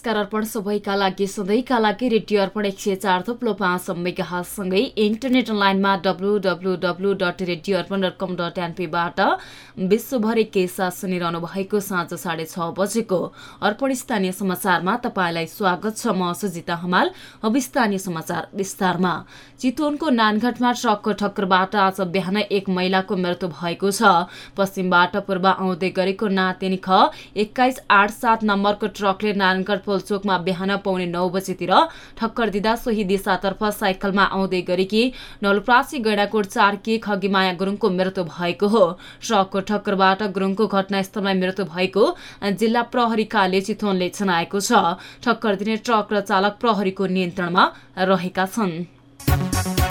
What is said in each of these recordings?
नमस्कार अर्पण सबैका लागि सधैँका लागि रेडियो अर्पण एक सय चार थुप्लो पाँच मेगासँगै इन्टरनेट अनलाइनमा W W W dot radio Arpan dot com dot एनपीबाट विश्वभरि के साथ सुनिरहनु भएको साँझ साढे छ बजेको अर्पण स्थानीय समाचारमा तपाईँलाई स्वागत छ। म सुजिता हमाल अब स्थानीय समाचार विस्तारमा। चितवनको नानघाटमा ट्रकको ठक्करबाट आज बिहान एक महिलाको मृत्यु भएको छ। पश्चिमबाट पूर्व आउँदै गरेको नातेनी ख एक्काइस आठ सात नम्बरको ट्रकले नारायणगढ पोलचोकमा बिहान पाउने नौ बजेतिर ठक्कर दिँदा सोही दिशातर्फ साइकलमा आउँदै गरेकी नलप्रासी गैडाकोट चारकी खगीमाया गुरुङको मृत्यु भएको हो। ट्रकको ठक्करबाट गुरुङको घटनास्थलमा मृत्यु भएको जिल्ला प्रहरीकाले चितवनले जनाएको छ। ठक्कर दिने ट्रक र चालक प्रहरीको नियन्त्रणमा रहेका छन्।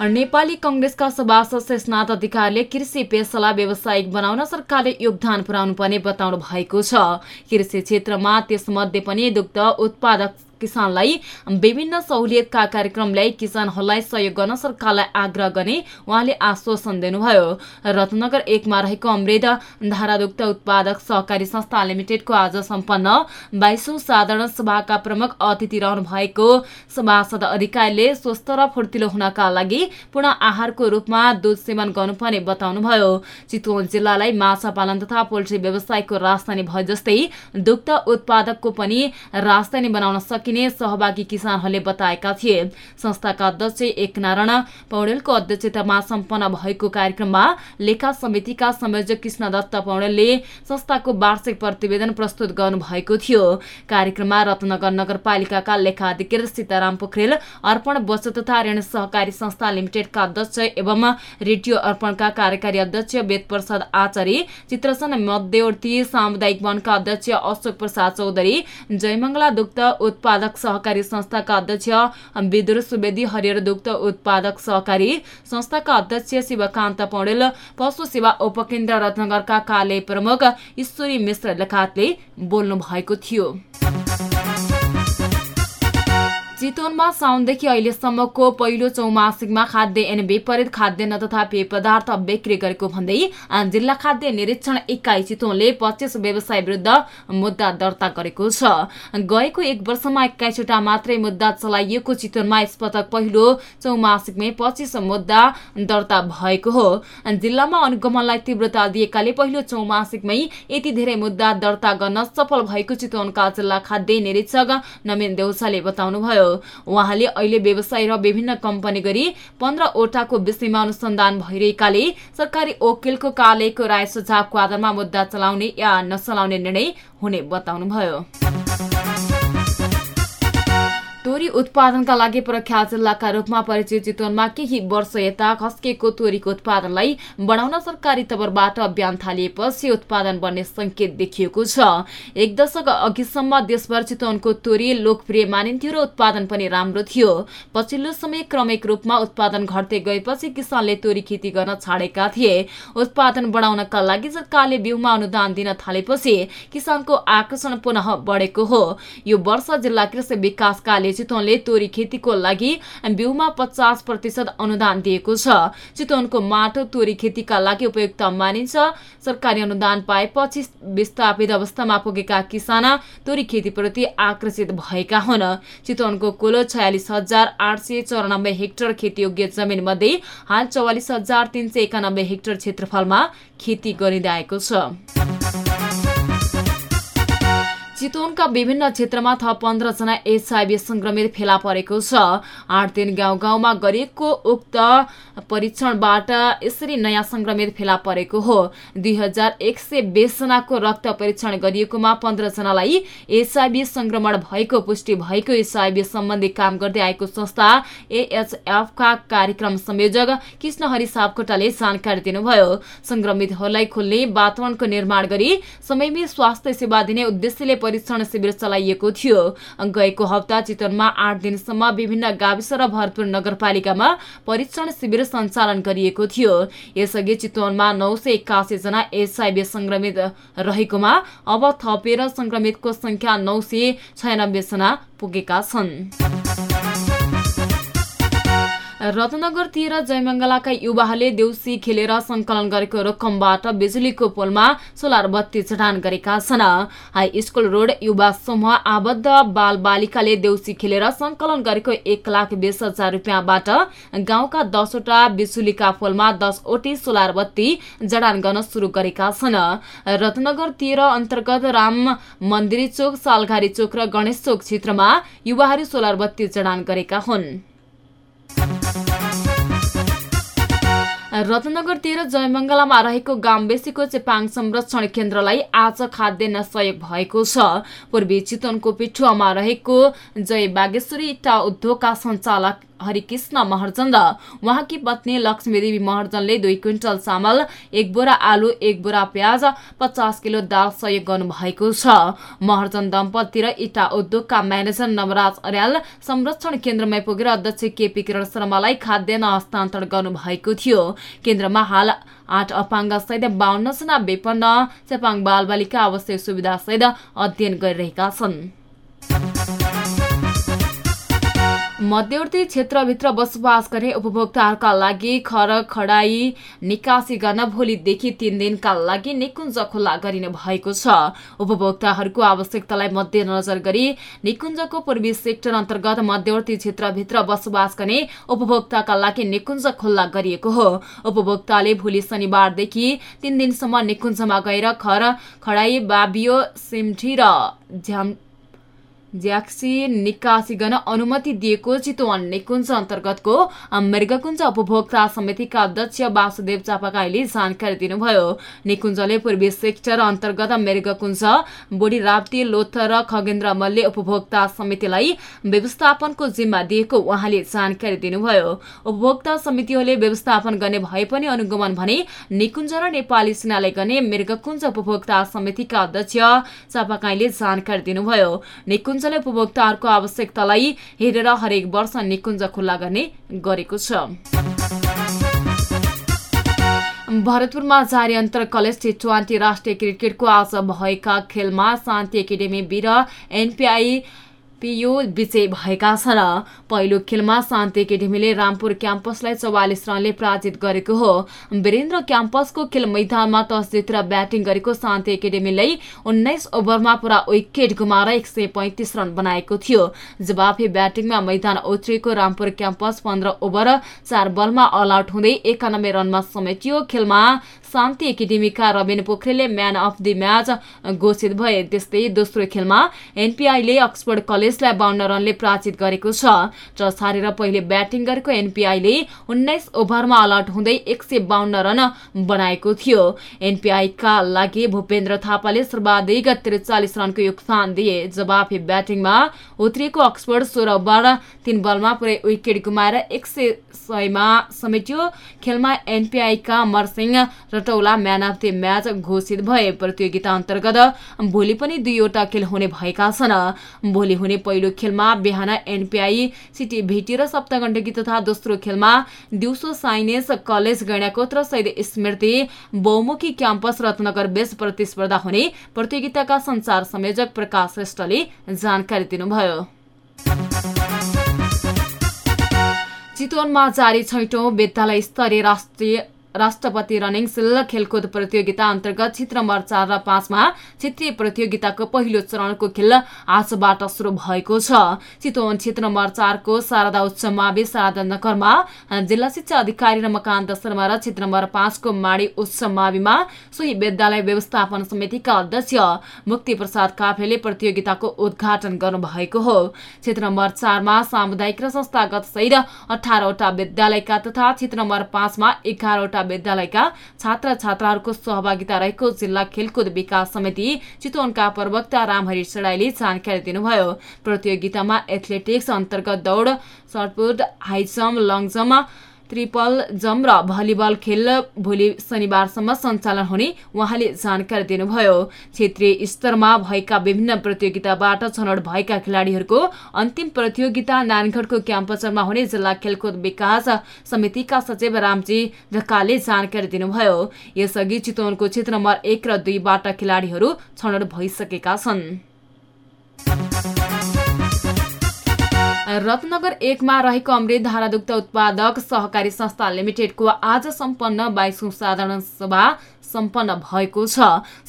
नेपाली कंग्रेसका सभासद शेषनाथ अधिकारीले कृषि पेसालाई व्यावसायिक बनाउन सरकारले योगदान पुर्याउनु पर्ने बताउनु भएको छ। कृषि क्षेत्रमा त्यसमध्ये पनि दुग्ध उत्पादक किसानलाई विभिन्न सहुलियतका कार्यक्रम ल्याई किसानहरूलाई सहयोग गर्न सरकारलाई आग्रह गर्ने उहाँले आश्वासन दिनुभयो। रत्नगर एकमा रहेको अमृत धारादुग्ध उत्पादक सहकारी संस्था लिमिटेडको आज सम्पन्न बाइसौं साधारण सभाका प्रमुख अतिथि रहनु भएको सभासद अधिकारीले स्वस्थ र फुर्तिलो हुनका लागि पूर्ण आहारको रूपमा दूध सेवन गर्नुपर्ने बताउनुभयो। चितवन जिल्लालाई माछा पालन तथा पोल्ट्री व्यवसायको राजधानी भए जस्तै दुग्ध उत्पादकको पनि राजधानी बनाउन सकिन्छ सकिने सहभागी किसानहरूले बताएका थिए। संस्थाका अध्यक्ष एकनारायण पौडेलको अध्यक्षतामा सम्पन्न भएको कार्यक्रममा लेखा समितिका संयोजक कृष्ण दत्त पौडेलले संस्थाको वार्षिक प्रतिवेदन प्रस्तुत गर्नुभएको थियो। कार्यक्रममा रत्नगर नगरपालिकाका लेखा अधिकारी सीताराम पोखरेल अर्पण बचत तथा ऋण सहकारी संस्था लिमिटेडका अध्यक्ष एवं रेडियो अर्पणका कार्यकारी अध्यक्ष वेद प्रसाद आचार्य चित्रसन मध्यवर्ती सामुदायिक वनका अध्यक्ष अशोक प्रसाद चौधरी जयमंगला दुग्ध उत्पाद उत्पादक सहकारी संस्थाका अध्यक्ष विदुर सुवेदी हरियर दुग्ध उत्पादक सहकारी संस्थाका अध्यक्ष शिवकान्त पौडेल पशु सेवा उपकेन्द्र रत्नगरका कार्य प्रमुख ईश्वरी मिश्र लगायतले बोल्नु भएको थियो। चितवनमा साउनदेखि अहिलेसम्मको पहिलो चौमासिकमा खाद्य एन विपरीत खाद्यान्न तथा पेय पदार्थ बिक्री गरेको भन्दै जिल्ला खाद्य निरीक्षण इकाइ चितवनले पच्चिस व्यवसाय विरुद्ध मुद्दा दर्ता गरेको छ। गएको एक वर्षमा एक्काइसवटा मात्रै मुद्दा चलाइएको चितवनमा यसपटक पहिलो चौमासिकमै पच्चिस मुद्दा दर्ता भएको हो। जिल्लामा अनुगमनलाई तीव्रता दिएकाले पहिलो चौमासिकमै यति धेरै मुद्दा दर्ता गर्न सफल भएको चितवनका जिल्ला खाद्य निरीक्षक नवीन देउसाले बताउनुभयो। उहाँले अहिले व्यवसाय र विभिन्न कम्पनी गरी पन्ध्रवटाको विषयमा अनुसन्धान भइरहेकाले सरकारी वकिलको कार्यालयको राय सुझावको आधारमा मुद्दा चलाउने या नचलाउने निर्णय हुने बताउनुभयो। तोरी उत्पादनका लागि प्रख्यात जिल्लाका रूपमा परिचित चितवनमा केही वर्ष यता खस्किएको तोरीको उत्पादनलाई बढाउन सरकारी तवरबाट अभियान थालिएपछि उत्पादन बढ्ने संकेत देखिएको छ। एक दशक अघिसम्म देशभर चितवनको तोरी लोकप्रिय मानिन्थ्यो र उत्पादन पनि राम्रो थियो। पछिल्लो समय क्रमिक रूपमा उत्पादन घट्दै गएपछि किसानले तोरी खेती गर्न छाडेका थिए। उत्पादन बढाउनका लागि सरकारले बिउमा अनुदान दिन थालेपछि किसानको आकर्षण पुनः बढेको हो। यो वर्ष जिल्ला कृषि विकास कार्य चितवनले तोरी खेतीको लागि बिउमा पचास प्रतिशत अनुदान दिएको छ। चितवनको माटो तोरी खेतीका लागि उपयुक्त मानिन्छ। सरकारी अनुदान पाएपछि विस्थापित अवस्थामा पुगेका किसान तोरी खेतीप्रति आकर्षित भएका हुन्। चितवनको कुल छयालिस हजार आठ सय चौरानब्बे हेक्टर खेतीयोग्य जमिन मध्ये हाल चौवालिस हजार तिन सय एकानब्बे हेक्टर क्षेत्रफलमा खेती गरिँदै छ। चितवनका विभिन्न क्षेत्रमा थप पन्ध्रजना एचआइभी संक्रमित फेला परेको छ। आठ दिन गाउँ गाउँमा गरिएको उक्त परीक्षणबाट यसरी नयाँ संक्रमित फेला परेको हो। दुई हजार रक्त परीक्षण गरिएकोमा पन्ध्रजनालाई एचआइभी संक्रमण भएको पुष्टि भएको एचआइभी सम्बन्धी काम गर्दै आएको संस्था एएचएफका कार्यक्रम संयोजक कृष्ण हरि सापकोटाले जानकारी दिनुभयो। संक्रमितहरूलाई खुल्ने वातावरणको निर्माण गरी समयमै स्वास्थ्य सेवा दिने उद्देश्यले परीक्षण शिविर चलाइएको थियो। गएको हप्ता चितवनमा आठ दिनसम्म विभिन्न गाविस र भरतपुर नगरपालिकामा परीक्षण शिविर सञ्चालन गरिएको थियो। यसअघि चितवनमा नौ सय जना एचआइभी संक्रमित रहेकोमा अब थपेर संक्रमितको संख्या नौ सय छयानब्बे जना पुगेका छन्। रत्नगर तेह्र जयमङ्गलाका युवाहरूले देउसी खेलेर सङ्कलन गरेको रकमबाट बिजुलीको पोलमा सोलर बत्ती चढान गरेका छन्। हाई स्कुल रोड युवा समूह आबद्ध बाल बालिकाले देउसी खेलेर सङ्कलन गरेको एक लाख बिस हजार रुपियाँबाट गाउँका दसवटा बिजुलीका पोलमा दसवटी सोलर बत्ती जडान गर्न सुरु गरेका छन्। रत्नगर तेह्र अन्तर्गत राम मन्दिर चोक सालघारी चोक र गणेश चोक क्षेत्रमा युवाहरू सोलर बत्ती जडान गरेका हुन्। रत्नगर तेह्र जयमङ्गलामा रहेको गाम्बेसीको चेपाङ संरक्षण केन्द्रलाई आज खाद्यान्न सहयोग भएको छ। पूर्वी चितवनको पिठुवामा रहेको जय बागेश्वरी इट्टा उद्योगका सञ्चालक हरिकृष्ण महर्जन र उहाँकी पत्नी लक्ष्मीदेवी महर्जनले दुई क्विन्टल चामल एक बोरा आलु एक बोरा प्याज पचास किलो दाल सहयोग गर्नुभएको छ। महर्जन दम्पति र इटा उद्योगका म्यानेजर नवराज अर्याल संरक्षण केन्द्रमै पुगेर अध्यक्ष केपी किरण शर्मालाई खाद्यान्न हस्तान्तरण गर्नुभएको थियो। केन्द्रमा हाल आठ अपाङ्ग सहित बाहन्नजना विपन्न चेपाङ बालबालिका आवश्यक सुविधा सहित अध्ययन गरिरहेका छन्। मध्यवर्ती क्षेत्रभित्र बसोबास गर्ने उपभोक्ताहरूका लागि खर खडाई निकासी गर्न भोलिदेखि तीन दिनका लागि निकुञ्ज खुल्ला गरिने भएको छ। उपभोक्ताहरूको आवश्यकतालाई मध्यनजर गरी निकुञ्जको पूर्वी सेक्टर अन्तर्गत मध्यवर्ती क्षेत्रभित्र बसोबास गर्ने उपभोक्ताका लागि निकुञ्ज खुल्ला गरिएको हो। उपभोक्ताले भोलि शनिबारदेखि तीन दिनसम्म निकुञ्जमा गएर खर खडाई बाबियो सिमठी र ज्याक्सी निकासी गर्न अनुमति दिएको चितवन निकुञ्ज अन्तर्गतको मृगकुञ्ज उपभोक्ता समितिका अध्यक्ष वासुदेव चापाकाईले जानकारी दिनुभयो। निकुञ्जले पूर्वी सेक्टर अन्तर्गत मृगकुञ्ज बुढी राप्ती लोथर र खगेन्द्र मल्ले उपभोक्ता समितिलाई व्यवस्थापनको जिम्मा दिएको उहाँले जानकारी दिनुभयो। उपभोक्ता समितिहरूले व्यवस्थापन गर्ने भए पनि अनुगमन भने निकुञ्ज र नेपाली सेनाले गर्ने मृगकुञ्ज उपभोक्ता समितिका अध्यक्ष चापाकाईले जानकारी दिनुभयो। निकुञ्ज निकुञ्जले उपभोक्ताहरूको आवश्यकतालाई हेरेर हरेक वर्ष निकुञ्ज खुल्ला गर्ने गरेको छ। भरतपुरमा जारी अन्तर कलेज टी ट्वेन्टी राष्ट्रिय क्रिकेटको आज भएका खेलमा शान्ति एकाडेमी वीर एनपिआई पियो विजय भएका छन् पहिलो खेलमा शान्ति एकाडेमीले रामपुर क्याम्पसलाई चौवालिस रनले पराजित गरेको हो। वीरेन्द्र क्याम्पसको खेल मैदानमा टस जितेर ब्याटिङ गरेको शान्ति एकाडेमीलाई उन्नाइस ओभरमा पुरा विकेट गुमाएर एक रन बनाएको थियो। जवाफी ब्याटिङमा मैदान उत्रिएको रामपुर क्याम्पस पन्ध्र ओभर चार बलमा अल आउट हुँदै एकानब्बे रनमा समेटियो। खेलमा शान्ति एकाडेमीका रविन पोखरेलले म्यान अफ दि म्याच घोषित भए त्यस्तै दोस्रो खेलमा एनपीआईले अक्सफोर्ड कलेजलाई बाहन्न रनले पराजित गरेको छ टस हारेर पहिले ब्याटिङ गरेको एनपीआईले उन्नाइस ओभरमा अलर्ट हुँदै एक रन बनाएको थियो एनपीआईका लागि भूपेन्द्र थापाले सर्वाधिक त्रिचालिस रनको योगदान दिए जवाफी ब्याटिङमा उत्रिएको अक्सफोर्ड सोह्र ओभर तीन बलमा पुरै विकेट गुमाएर एक सयमा समेट्यो खेलमा एनपीआईका Amarsingh Ratoula man of the match घोषित भए प्रतियोगिता अन्तर्गत भोलि पनि दुईवटा खेल हुने भएका छन्। भोलि हुने पहिलो खेलमा बिहान एनपीआई सिटी भेटी र सप्तगण्डकी तथा दोस्रो खेलमा दिउँसो साइनेस कलेज गैँडाकोत र स्मृति बहुमुखी क्याम्पस रत्नगर बेस प्रतिस्पर्धा हुने प्रतियोगिताका संचार संयोजक प्रकाश श्रेष्ठले जानकारी दिनुभयो। चितवनमा जारी छैटौं विद्यालय स्तरीय राष्ट्रिय राष्ट्रपति रनिङ सिल खेलकुद प्रतियोगिता अन्तर्गत क्षेत्र नम्बर चार र पाँचमा क्षेत्रीय प्रतियोगिताको पहिलो चरणको खेल आजबाट शुरू भएको छ। चितवन क्षेत्र नम्बर चारको शारदा उच्च मावि शारदा नगरमा जिल्ला शिक्षा अधिकारी रमकान्त शर्मा र क्षेत्र नम्बर पाँचको माडी उच्च माविमा सोही विद्यालय व्यवस्थापन समितिका अध्यक्ष मुक्ति प्रसाद काफ्रेले प्रतियोगिताको उद्घाटन गर्नुभएको हो। क्षेत्र नम्बर चारमा सामुदायिक र संस्थागत सहित अठारवटा विद्यालयका तथा क्षेत्र नम्बर पाँचमा एघारवटा विद्यालयका छात्र छात्राहरूको सहभागिता रहेको जिल्ला खेलकुद विकास समिति चितवनका प्रवक्ता रामहरि चडाईले जानकारी दिनुभयो। प्रतियोगितामा एथलेटिक्स अन्तर्गत दौड shot put high jump long jump triple jump र भलिबल खेल भोलि शनिबारसम्म सञ्चालन हुने उहाँले जानकारी दिनुभयो। क्षेत्रीय स्तरमा भएका विभिन्न प्रतियोगिताबाट छनौट भएका खेलाड़ीहरूको अन्तिम प्रतियोगिता नानगढको क्याम्पसमा हुने जिल्ला खेलकुद विकास समितिका सचिव रामजी ढकालले जानकारी दिनुभयो। यसअघि चितवनको क्षेत्र नम्बर एक र दुईबाट खेलाड़ीहरू छनौट भइसकेका छन्। रत्नगर एकमा रहेको अमृत धारादुग्ध उत्पादक सहकारी संस्था लिमिटेडको आज सम्पन्न बाइसौँ साधारण सभा सम्पन्न भएको छ।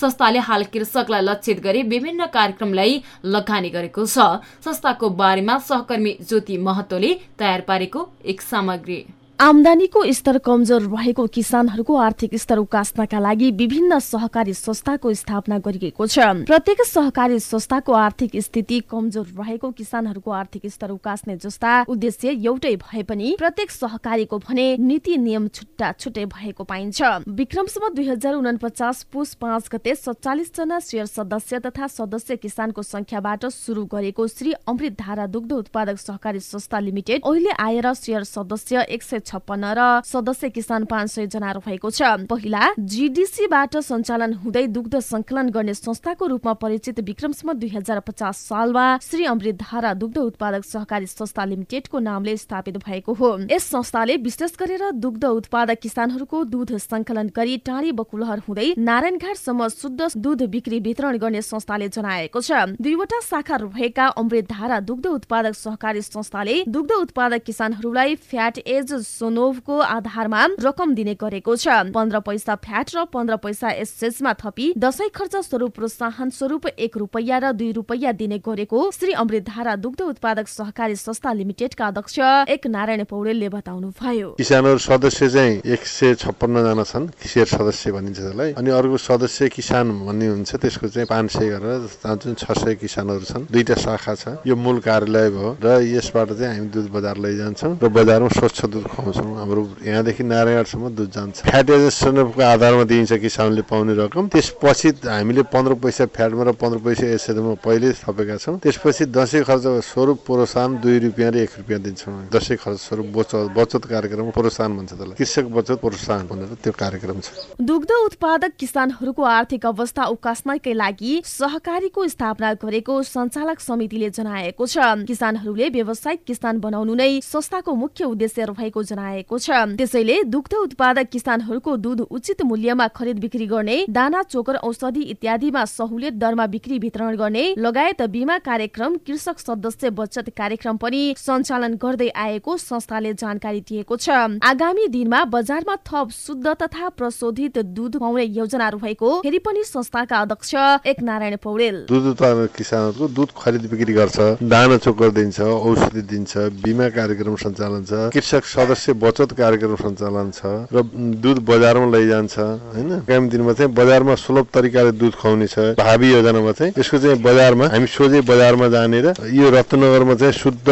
संस्थाले हाल कृषकलाई लक्षित गरी विभिन्न कार्यक्रमलाई लगानी गरेको छ। संस्थाको बारेमा सहकर्मी ज्योति महतोले तयार पारेको एक सामग्री। आमदानीको स्तर कमजोर रहेको किसानहरूको आर्थिक स्तर उकास्नका लागि विभिन्न सहकारी संस्थाको स्थापना गरिएको छ। प्रत्येक सहकारी संस्थाको आर्थिक स्थिति कमजोर रहेको किसानहरूको आर्थिक स्तर उकास्ने जस्ता उद्देश्य एउटै भए पनि प्रत्येक सहकारीको भने नीति नियम छुट्टा छुट्टै भएको पाइन्छ। विक्रमसम्म दुई हजार उनपचास पुस पाँच गते सत्तालिस जना शेयर सदस्य तथा सदस्य किसानको संख्याबाट शुरू गरेको श्री अमृत धारा दुग्ध उत्पादक सहकारी संस्था लिमिटेड अहिले आएर शेयर सदस्य एक छप्पन्न र सदस्य किसान पाँच सय जना रहेको छ। पहिला जीडीसीबाट सञ्चालन हुँदै दुग्ध संकलन गर्ने संस्थाको रूपमा परिचित विक्रमसम्म दुई हजार पचास सालमा श्री अमृत धारा दुग्ध उत्पादक सहकारी संस्था लिमिटेडको नामले स्थापित भएको हो। यस संस्थाले विशेष गरेर दुग्ध उत्पादक किसानहरूको दुध संकलन गरी टाढी बकुलहर हुँदै नारायणघाटसम्म शुद्ध दुध बिक्री वितरण गर्ने संस्थाले जनाएको छ। दुईवटा शाखा रहेका अमृत धारा दुग्ध उत्पादक सहकारी संस्थाले दुग्ध उत्पादक किसानहरूलाई फ्याट एज सोनोभको आधारमा रकम दिने गरेको छ। पन्ध्र पैसा फ्याट र पन्ध्र पैसा एसएसमा थपी दशैं खर्च स्वरूप प्रोत्साहन स्वरूप एक रुपैयाँ र दुई रुपैयाँ दिने गरेको श्री अमृतधारा दुग्ध उत्पादक सहकारी संस्था लिमिटेडका अध्यक्ष एक नारायण पौडेलले बताउनु भयो किसानहरू सदस्य चाहिँ एक सय छप्पन्न जना छन् किसेर सदस्य भनिन्छ त्यसलाई। अनि अर्को सदस्य किसान भन्ने हुन्छ त्यसको चाहिँ पाँच सय गरेर जुन छ सय किसानहरू छन्। दुईटा शाखा छ। यो मूल कार्यालय भयो र यसबाट चाहिँ हामी दुध बजार लैजान्छौँ र बजारमा स्वच्छ दुध हाम्रो यहाँदेखि नारायणसम्म दुध जान्छ। फ्याट एजेसनको आधारमा दिइन्छ किसानले पाउने रकम। त्यसपछि हामीले पन्ध्र पैसा फ्याटमा र पन्ध्र पैसा एसएमा पहिले थपेका छौँ। त्यसपछि दसैँ खर्च स्वरूप प्रोत्साहन दुई रुपियाँ र एक रुपियाँ दिन्छौँ दसैँ खर्च स्वरूप बचत बचत कार्यक्रम प्रोत्साहन भन्छ त्यसलाई। कृषक बचत प्रोत्साहन भनेर त्यो कार्यक्रम छ। दुग्ध उत्पादक किसानहरूको आर्थिक अवस्था उकास्नकै लागि सहकारीको स्थापना गरेको सञ्चालक समितिले जनाएको छ। किसानहरूले व्यावसायिक किसान बनाउनु नै संस्थाको मुख्य उद्देश्य रहेको जनाएको छ। त्यसैले दुग्ध उत्पादक किसानहरूको दूध उचित मूल्यमा खरिद बिक्री गर्ने दाना चोकर औषधि इत्यादिमा सहुलियत दरमा बिक्री वितरण गर्ने लगायत बिमा कार्यक्रम कृषक सदस्य बचत कार्यक्रम पनि सञ्चालन गर्दै आएको संस्थाले जानकारी दिएको छ। आगामी दिनमा बजारमा थप शुद्ध तथा प्रशोधित दूध खुवाउने योजना रहेको फेरि पनि संस्थाका अध्यक्ष एक नारायण पौडेल। दुध उत्पादक किसानहरूको दुध खरिद बिक्री गर्छ दाना चोकर दिन्छ औषधि दिन्छ बिमा कार्यक्रम सञ्चालन छ कृषक सदस्य सदस्य बचत कार्यक्रम सञ्चालन छ र दुध बजारमा लैजान्छ होइन? आगामी दिनमा चाहिँ बजारमा सुलभ तरिकाले दुध खुवाउने छ भावी योजनामा चाहिँ। यसको चाहिँ बजारमा हामी सोझै बजारमा जानेर यो रत्नगरमा चाहिँ शुद्ध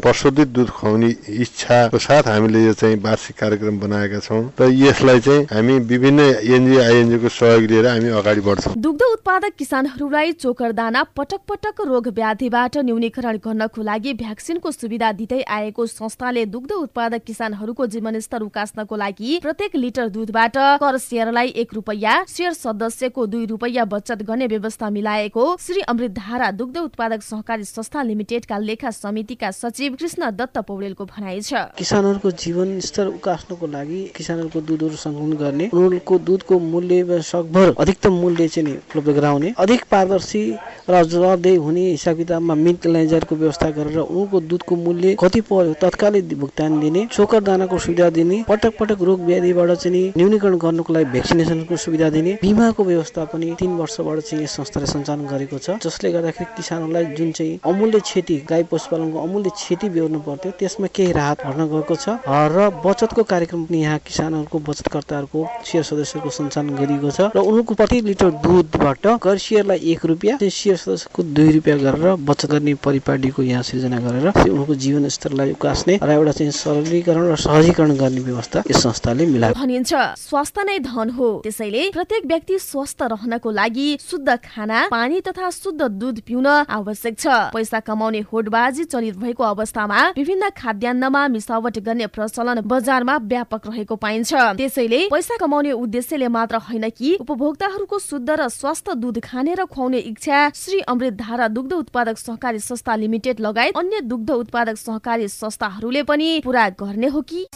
प्रशोधित दुध खुवाउने इच्छाको साथ हामीले यो चाहिँ वार्षिक कार्यक्रम बनाएका छौँ र यसलाई चाहिँ हामी विभिन्न एनजिओ आइएनजिओको सहयोग लिएर हामी अगाडि बढ्छौँ। दुग्ध उत्पादक किसानहरूलाई चोकर दाना पटक पटक रोग व्याधिबाट न्यूनीकरण गर्नको लागि भ्याक्सिनको सुविधा दिँदै आएको संस्थाले दुग्ध उत्पादक किसान किसानहरूको जीवनस्तर उकास्नको लागि प्रत्येक लिटर दुधबाट कर सेयरलाई एक रुपैयाँ सेयर सदस्यको दुई रुपैयाँ बचत गर्ने व्यवस्था मिलाएको श्री अमृत धारा दुग्ध उत्पादक सहकारी संस्था लिमिटेडका लेखा समितिका सचिव कृष्ण दत्त पौडेलको भनाइ छ। किसानहरूको जीवन स्तर उकास्नको लागि किसानहरूको दुधहरू सङ्कलन गर्ने उनीहरूको दुधको मूल्य सकभर अधिकतम मूल्य चाहिँ उपलब्ध गराउने अधिक पारदर्शी र जवाबदेही हुने हिसाब किताबमा मिल्क लाइजरको व्यवस्था गरेर उनीहरूको दुधको मूल्य कति पर्यो तत्कालै भुक्तान दिने दानाको सुविधा दिने पटक पटक रोग व्याधिबाट चाहिँ न्यूनीकरण गर्नको लागि भ्याक्सिनेसनको सुविधा दिने बिमाको व्यवस्था पनि तिन वर्षबाट चाहिँ यस संस्थाले सञ्चालन गरेको छ जसले गर्दाखेरि किसानहरूलाई जुन चाहिँ अमूल्य क्षति गाई पशुपालनको अमूल्य क्षति बेहोर्नु पर्थ्यो त्यसमा केही राहत भर्न गएको छ र बचतको कार्यक्रम पनि यहाँ किसानहरूको बचतकर्ताहरूको सेयर सदस्यको सञ्चालन गरिएको छ र उनको प्रति लिटर दुधबाट कर सेयरलाई एक रुपियाँ सेयर सदस्यको दुई रुपियाँ गरेर बचत गर्ने परिपाटीको यहाँ सृजना गरेर उनको जीवन स्तरलाई उकास्ने र एउटा चाहिँ सरलीकरण र सहजीकरण गर्ने व्यवस्था यस संस्थाले मिलायो। भनिन्छ स्वास्थ्य नै धन हो। त्यसैले प्रत्येक व्यक्ति स्वस्थ रहनको लागि शुद्ध खाना पानी तथा शुद्ध दुध पिउन आवश्यक छ। पैसा कमाउने होडबाजी चलिरहेको अवस्थामा विभिन्न खाद्यान्नमा मिसावट गर्ने प्रचलन बजारमा व्यापक रहेको पाइन्छ। त्यसैले पैसा कमाउने उद्देश्यले मात्र होइन कि उपभोक्ताहरूको शुद्ध र स्वस्थ दुध खाने र खुवाउने इच्छा श्री अमृत धारा दुग्ध उत्पादक सहकारी संस्था लिमिटेड लगायत अन्य दुग्ध उत्पादक सहकारी संस्थाहरूले पनि पूरा गर्ने हो। कि?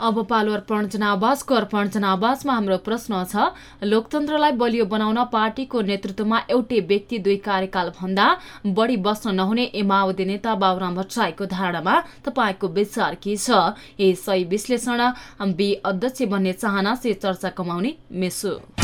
अब पालो अर्पण जनावासको अर्पण जनावासमा हाम्रो प्रश्न छ लोकतन्त्रलाई बलियो बनाउन पार्टीको नेतृत्वमा एउटै व्यक्ति दुई कार्यकाल भन्दा बढी बस्न नहुने माओवादी नेता बाबुराम भट्टराईको धारणामा तपाईँको विचार के छ? ए सही विश्लेषण बी अध्यक्ष बन्ने चाहना से चर्चा कमाउने मेसो।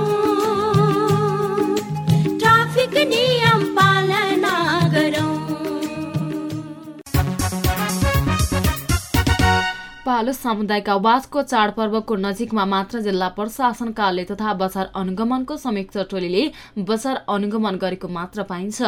पालो सामुदायिक आवाजको चाडपर्वको नजिकमा मात्र जिल्ला प्रशासन कार्यालय तथा बजार अनुगमनको संयुक्त टोलीले बजार अनुगमन गरेको मात्र पाइन्छ।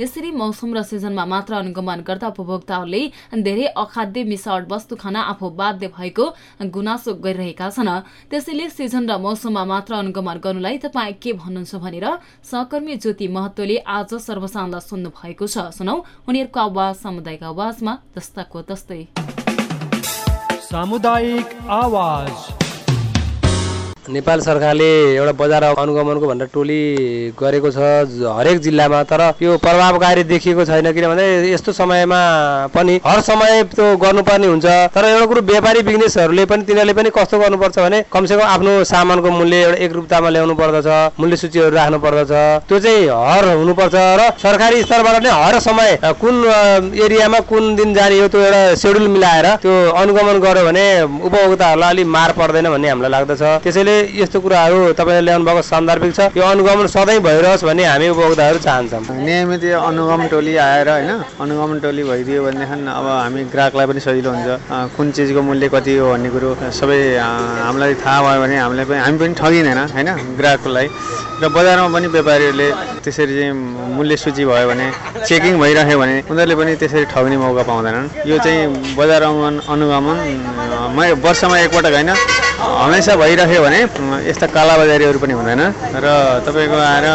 यसरी मौसम र सिजनमा मात्र अनुगमन गर्दा उपभोक्ताहरूले धेरै अखाद्य मिसावट वस्तु खान आफू बाध्य भएको गुनासो गरिरहेका छन्। त्यसैले सिजन र मौसममा मात्र अनुगमन गर्नुलाई तपाईँ के भन्नुहुन्छ भनेर सहकर्मी ज्योति महतोले आज सर्वसान्दा सुन्नु भएको छ। सुनौ उनीहरूको आवाज सामुदायिक आवाजमा जस्ताको तस्तै। सामुदायिक आवाज़। नेपाल सरकारले एउटा बजार अनुगमनको भनेर टोली गरेको छ हरेक जिल्लामा तर यो प्रभावकारी देखिएको छैन किनभने यस्तो समयमा पनि हर समय त्यो गर्नुपर्ने हुन्छ। तर एउटा कुरो व्यापारी बिजनेसहरूले पनि तिनीहरूले पनि कस्तो गर्नुपर्छ भने कमसेकम आफ्नो सामानको मूल्य एउटा एक रूपतामा ल्याउनु पर्दछ मूल्य सूचीहरू राख्नु पर्दछ। त्यो चाहिँ हर हुनुपर्छ र सरकारी स्तरबाट नै हर समय कुन एरियामा कुन दिन जाने हो त्यो एउटा सेड्युल मिलाएर त्यो अनुगमन गर्यो भने उपभोक्ताहरूलाई अलिक मार पर्दैन भन्ने हामीलाई लाग्दछ। त्यसैले यस्तो कुराहरू तपाईँले ल्याउनु भएको सान्दर्भिक छ। यो अनुगमन सधैँ भइरहोस् भन्ने हामी उपभोक्ताहरू चाहन्छौँ। नियमित यो अनुगमन टोली आएर होइन अनुगमन टोली भइदियो भनेदेखि अब हामी ग्राहकलाई पनि सजिलो हुन्छ। कुन चिजको मूल्य कति हो भन्ने कुरो सबै हामीलाई थाहा भयो भने हामीलाई पनि हामी पनि ठगिँदैन होइन ग्राहकलाई। र बजारमा पनि व्यापारीहरूले त्यसरी चाहिँ मूल्य सूची भयो भने चेकिङ भइरह्यो भने उनीहरूले पनि त्यसरी ठग्ने मौका पाउँदैनन्। यो चाहिँ बजार अनुगमन वर्षमा एकपटक होइन हमेसा भइरह्यो भने यस्ता कालाबजारीहरू पनि हुँदैन। र तपाईँको आएर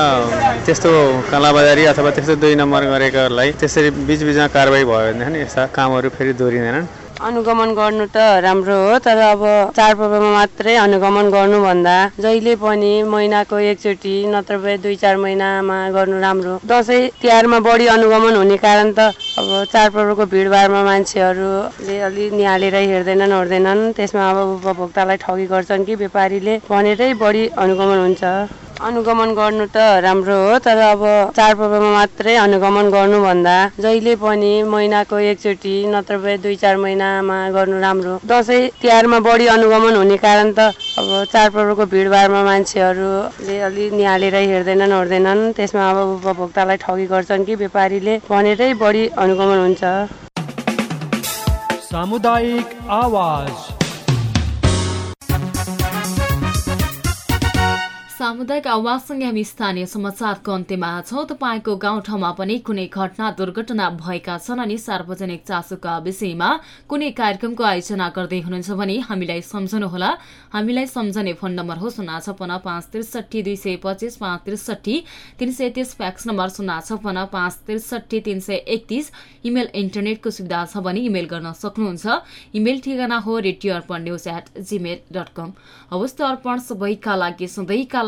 त्यस्तो कालाबजारी अथवा त्यस्तो दुई नम्बर गरेकाहरूलाई त्यसरी बिचबिचमा कारवाही भयो भनेदेखि यस्ता कामहरू फेरि दोहोरिँदैनन्। अनुगमन गर्नु त राम्रो हो तर अब चाडपर्वमा मात्रै अनुगमन गर्नुभन्दा जहिले पनि महिनाको एकचोटि नत्र भए दुई चार महिनामा गर्नु राम्रो दसैँ तिहारमा बढी अनुगमन हुने कारण त अब चाडपर्वको भिडभाडमा मान्छेहरूले अलि निहालेर हेर्दैनन् ओर्दैनन्। त्यसमा अब उपभोक्तालाई ठगी गर्छन् कि व्यापारीले भनेरै बढी अनुगमन हुन्छ। अनुगमन गर्नु त राम्रो हो तर अब चाडपर्वमा मात्रै अनुगमन गर्नुभन्दा जहिले पनि महिनाको एकचोटि नत्र भए दुई चार महिनामा गर्नु राम्रो दसैँ तिहारमा बढी अनुगमन हुने कारण त अब चाडपर्वको भिडभाडमा मान्छेहरूले अलि निहालेर हेर्दैनन् ओर्दैनन्। त्यसमा अब उपभोक्तालाई ठगी गर्छन् कि व्यापारीले भनेरै बढी अनुगमन हुन्छ। सामुदायिक आवाज। सामुदायिक आवाजसँगै हामी स्थानीय समाचारको अन्त्यमा छौँ। तपाईँको गाउँठाउँमा पनि कुनै घटना दुर्घटना भएका छन् अनि सार्वजनिक चासोका विषयमा कुनै कार्यक्रमको आयोजना गर्दै हुनुहुन्छ भने हामीलाई सम्झनुहोला। हामीलाई सम्झने फोन नम्बर हो शून्य छपन्न पाँच त्रिसठी दुई सय पच्चिस पाँच त्रिसठी तिन सय तिस फ्याक्स नम्बर शून्य छपन्न पाँच त्रिसठी तिन सय एकतिस। इमेल इन्टरनेटको सुविधा छ भने इमेल गर्न सक्नुहुन्छ। इमेल ठेगाना हो radio Arpan news at Gmail dot com हवस् अर्पण सबैका लागि सधैँका